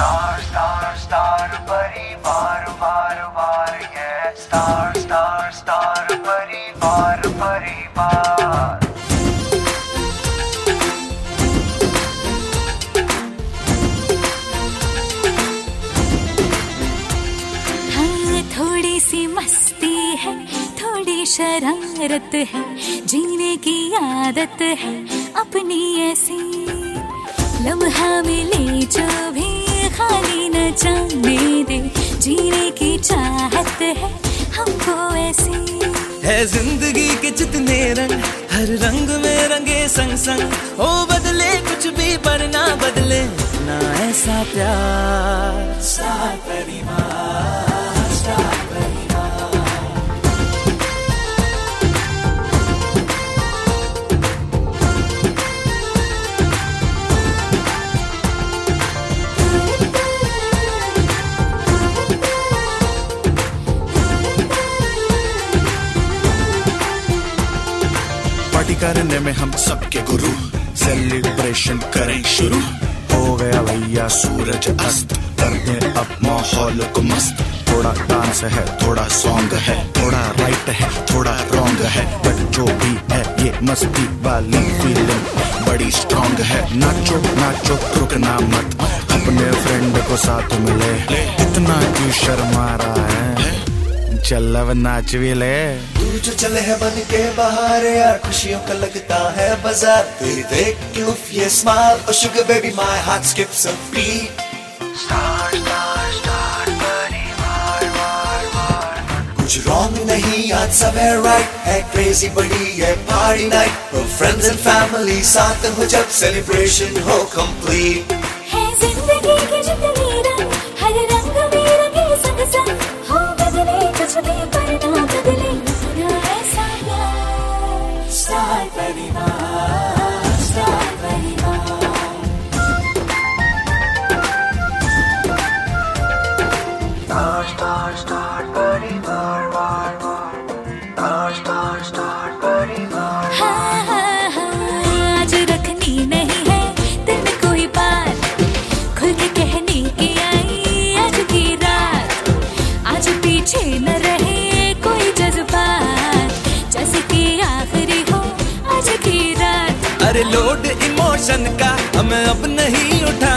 Star, star, star, परिवार बार बार ये Star, star, star, परिवार परिवार. हाँ थोड़ी सी मस्ती है थोड़ी शरारत है जीने की आदत है अपनी ऐसी लम्हा मिले जो भी खाली न जाने दे। जीने की चाहत है हमको ऐसी। है ज़िंदगी के जितने रंग हर रंग में रंगे संग संग। ओ बदले कुछ भी पर ना बदले ना ऐसा प्यार। सा परिवार। पार्टी करने में हम सबके गुरु। सेलिब्रेशन करें शुरू। हो गया भैया सूरज अस्त। कर दे अब माहौल को मस्त। थोड़ा डांस है, थोड़ा सॉन्ग है। थोड़ा राइट है, थोड़ा रॉन्ग है। बट जो भी है, ये मस्ती वाली फीलिंग बड़ी स्ट्रांग है। नाचो नाचो, रुकना मत। अपने फ्रेंड को साथ मिले। इतना क्यों शर्मा रहा है? चल अब नाच भी ले। जो चले है बन के बाहर यार खुशियों का लगता है बाज़ार। तेरी देख के उफ ये स्माइल और sugar baby my heart skips a beat star, परिवार बार बार कुछ रॉन्ग नहीं आज सब है राइट है क्रेजी बड़ी है party night friends and family साथ हो जब सेलिब्रेशन हो कंप्लीट है ज़िंदगी के जितने Start, start, star, buddy, bar. Load emotion का हमें अब नहीं उठा